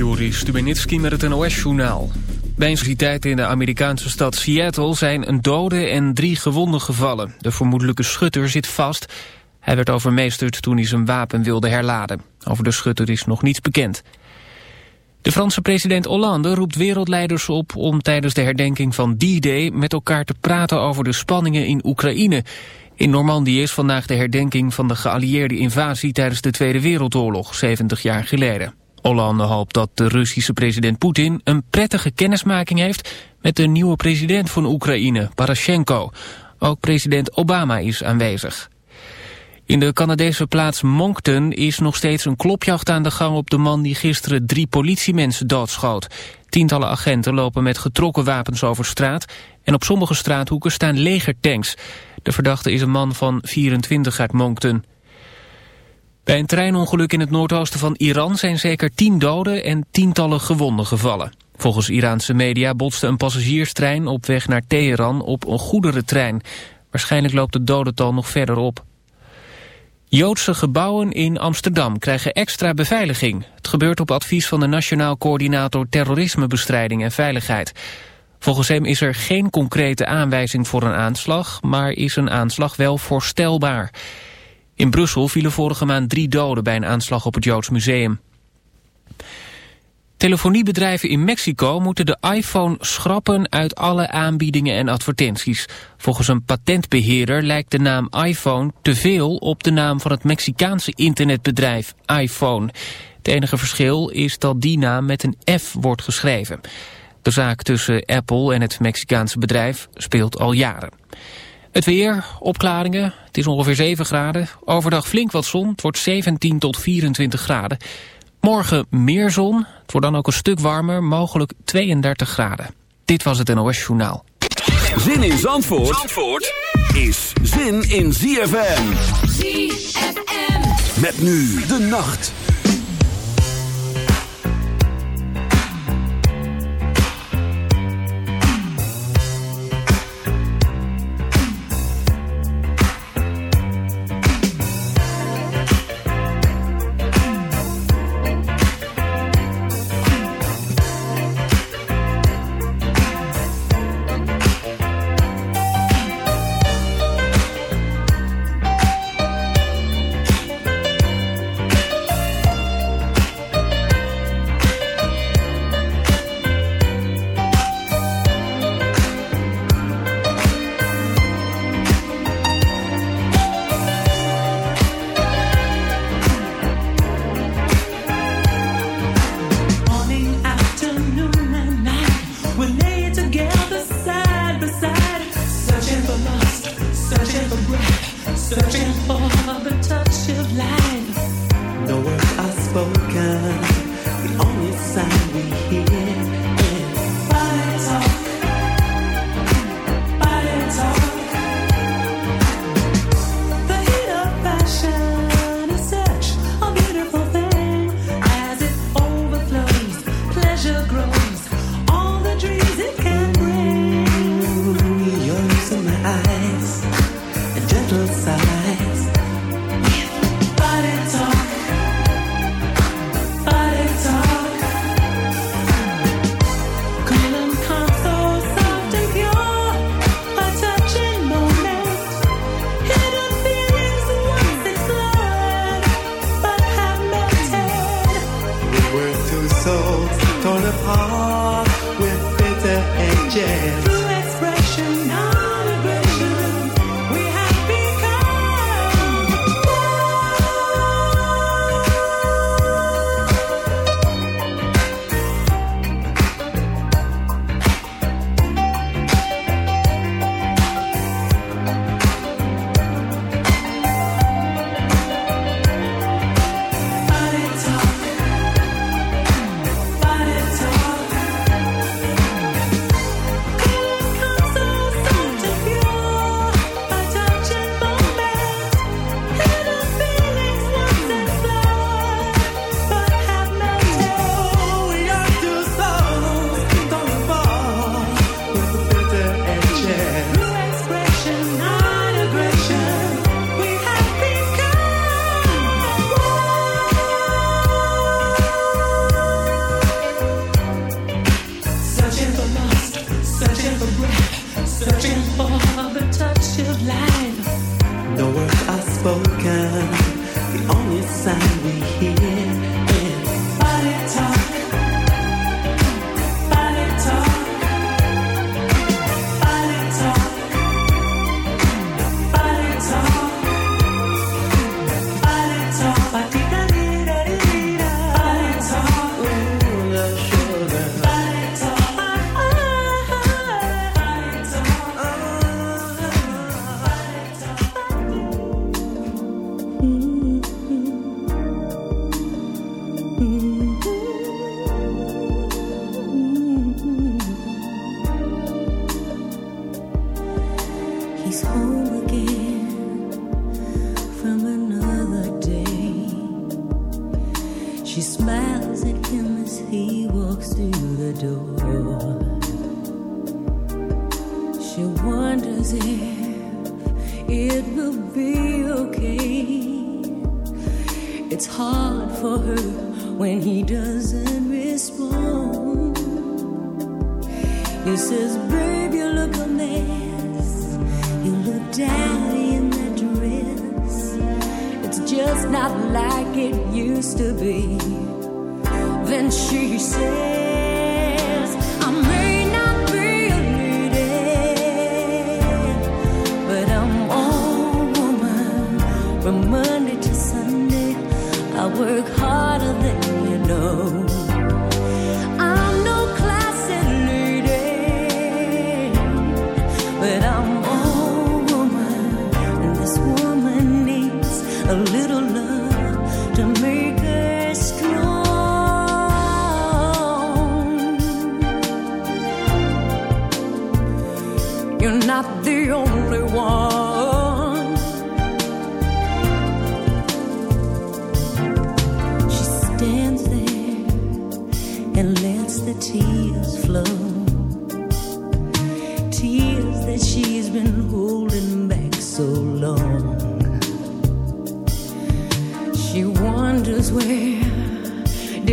Joris Stubenitski met het NOS-journaal. Bij universiteiten in de Amerikaanse stad Seattle zijn een dode en drie gewonden gevallen. De vermoedelijke schutter zit vast. Hij werd overmeesterd toen hij zijn wapen wilde herladen. Over de schutter is nog niets bekend. De Franse president Hollande roept wereldleiders op om tijdens de herdenking van D-Day met elkaar te praten over de spanningen in Oekraïne. In Normandië is vandaag de herdenking van de geallieerde invasie tijdens de Tweede Wereldoorlog, 70 jaar geleden. Hollande hoopt dat de Russische president Poetin een prettige kennismaking heeft met de nieuwe president van Oekraïne, Parashenko. Ook president Obama is aanwezig. In de Canadese plaats Moncton is nog steeds een klopjacht aan de gang op de man die gisteren drie politiemensen doodschoot. Tientallen agenten lopen met getrokken wapens over straat en op sommige straathoeken staan legertanks. De verdachte is een man van 24 uit Moncton. Bij een treinongeluk in het noordoosten van Iran zijn zeker tien doden en tientallen gewonden gevallen. Volgens Iraanse media botste een passagierstrein op weg naar Teheran op een goederentrein. Waarschijnlijk loopt het dodental nog verder op. Joodse gebouwen in Amsterdam krijgen extra beveiliging. Het gebeurt op advies van de Nationaal Coördinator Terrorismebestrijding en Veiligheid. Volgens hem is er geen concrete aanwijzing voor een aanslag, maar is een aanslag wel voorstelbaar. In Brussel vielen vorige maand drie doden bij een aanslag op het Joods Museum. Telefoniebedrijven in Mexico moeten de iPhone schrappen uit alle aanbiedingen en advertenties. Volgens een patentbeheerder lijkt de naam iPhone te veel op de naam van het Mexicaanse internetbedrijf iPhone. Het enige verschil is dat die naam met een F wordt geschreven. De zaak tussen Apple en het Mexicaanse bedrijf speelt al jaren. Het weer, opklaringen, het is ongeveer 7 graden. Overdag flink wat zon, het wordt 17 tot 24 graden. Morgen meer zon, het wordt dan ook een stuk warmer, mogelijk 32 graden. Dit was het NOS Journaal. Zin in Zandvoort, Zandvoort is zin in ZFM. ZFM. Met nu de nacht.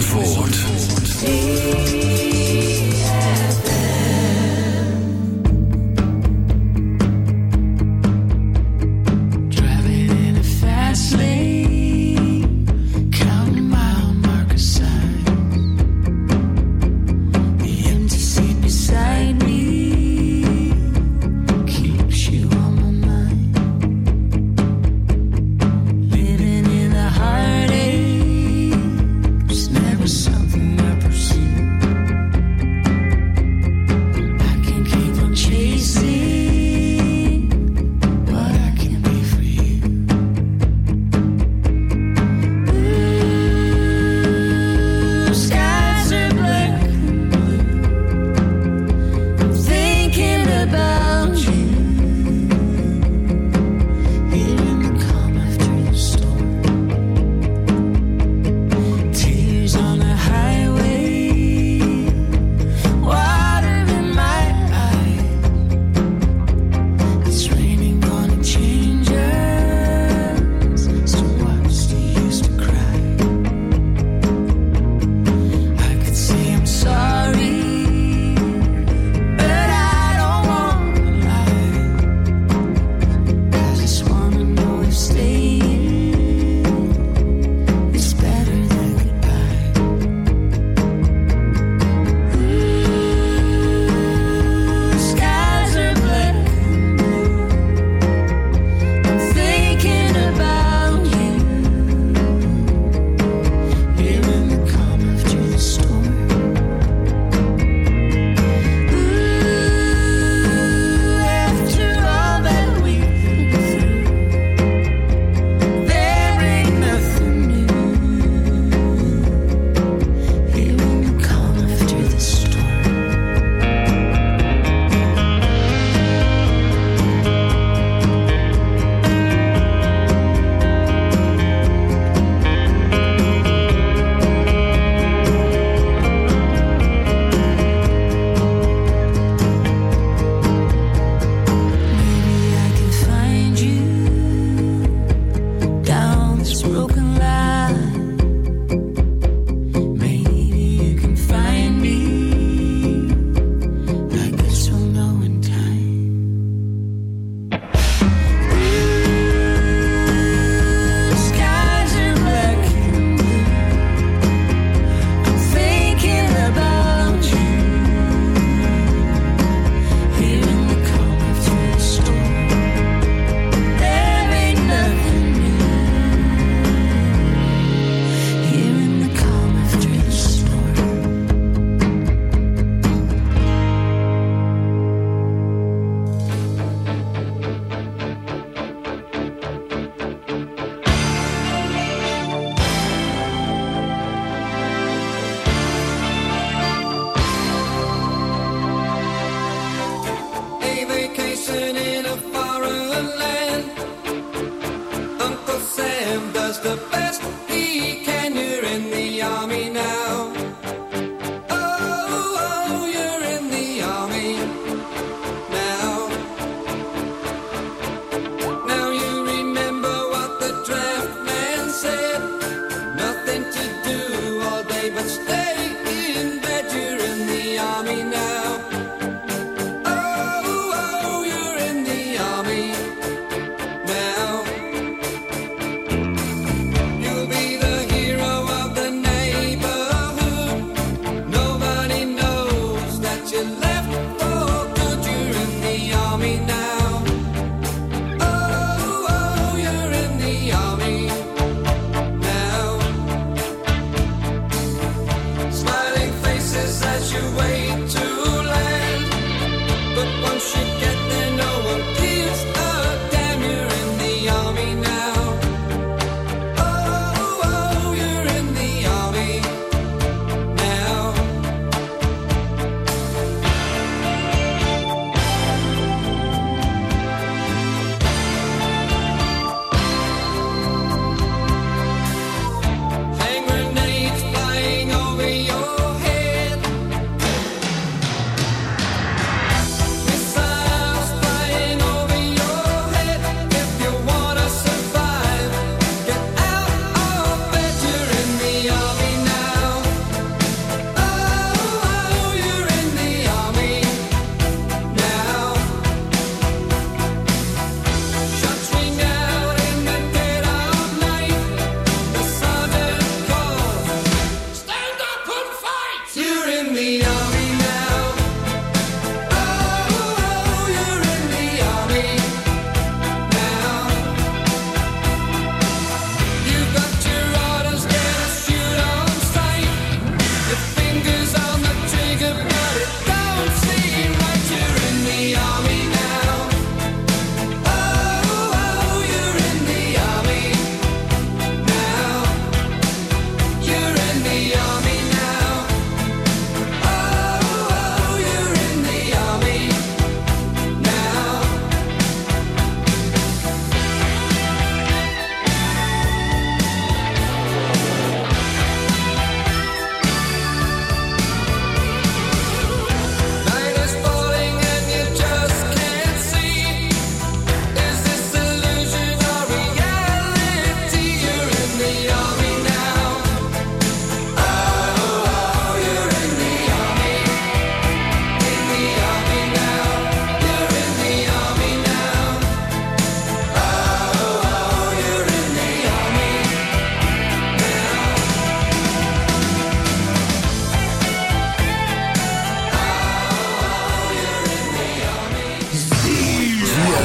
Zandvoort.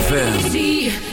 Time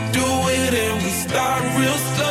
start real slow.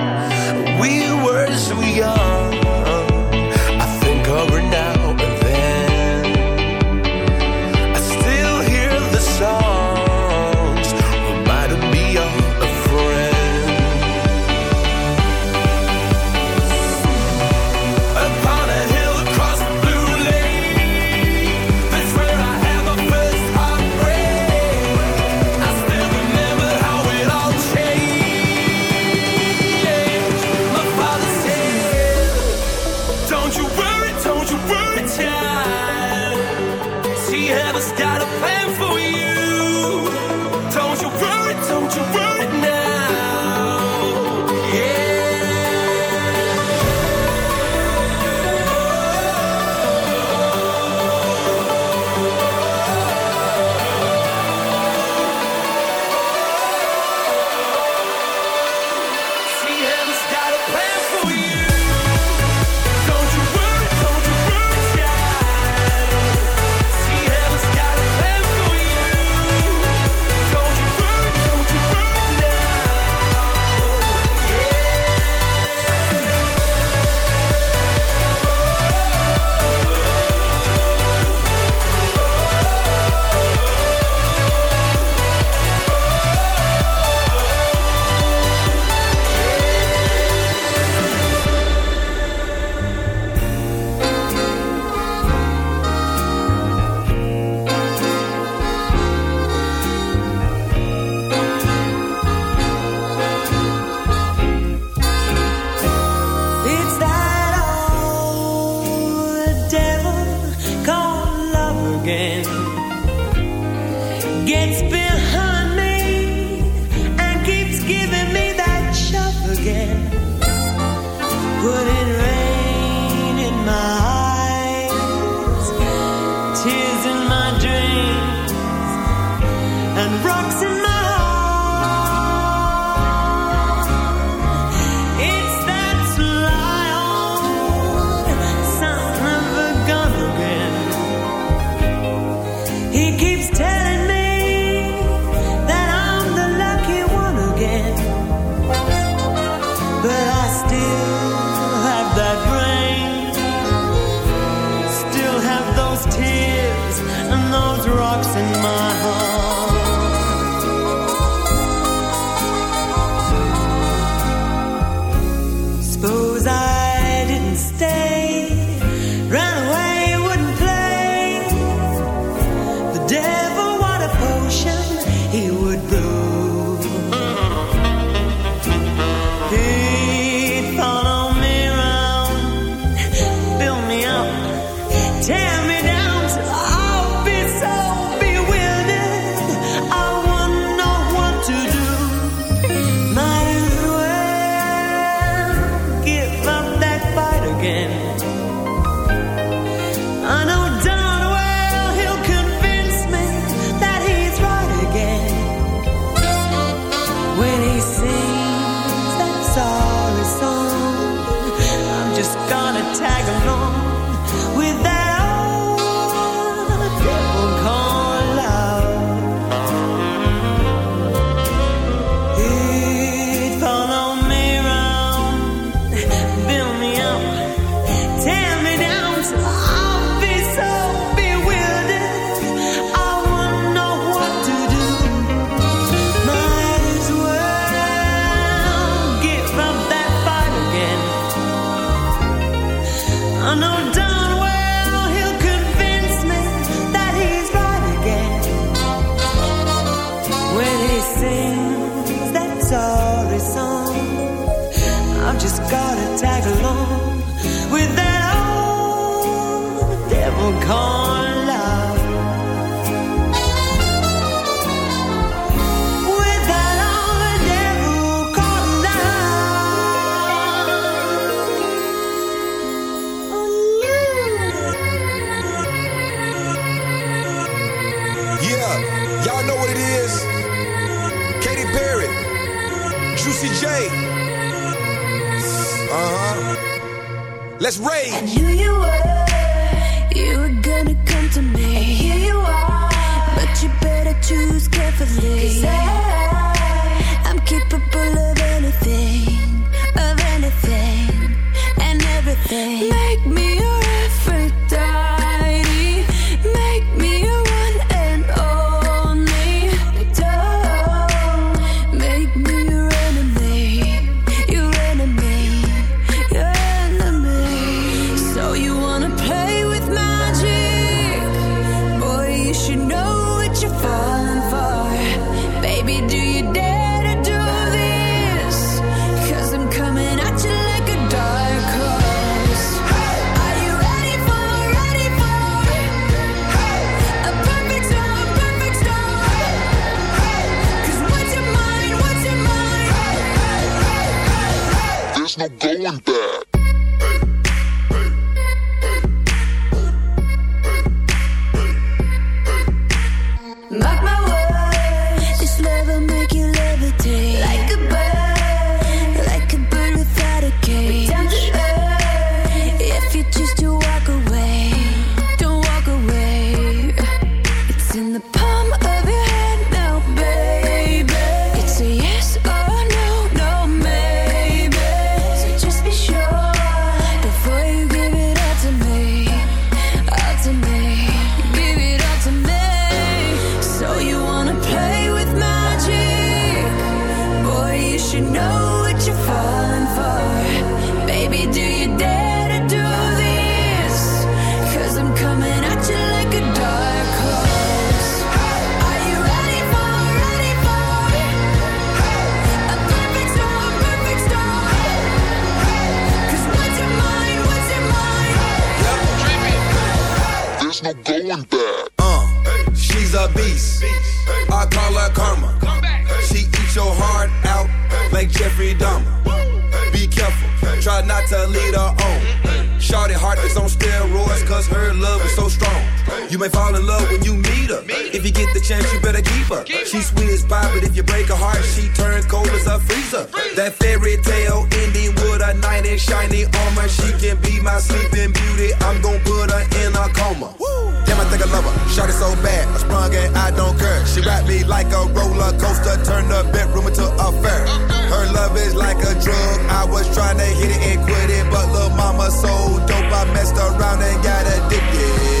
let's rage. that's a leader on. Shorty heart is on steroids, cause her love is so strong. You may fall in love when you meet her. If you get the chance, you better keep her. She sweet as pie, but if you break her heart, she turn cold as a freezer. That fairy tale ending with a knight in shiny armor. She can be my sleeping beauty. I'm gonna put her in a coma. I think I love her. Shot it so bad, I sprung and I don't care. She rap me like a roller coaster, turn the bedroom into a fair. Her love is like a drug. I was trying to hit it and quit it, but little mama so dope, I messed around and got addicted.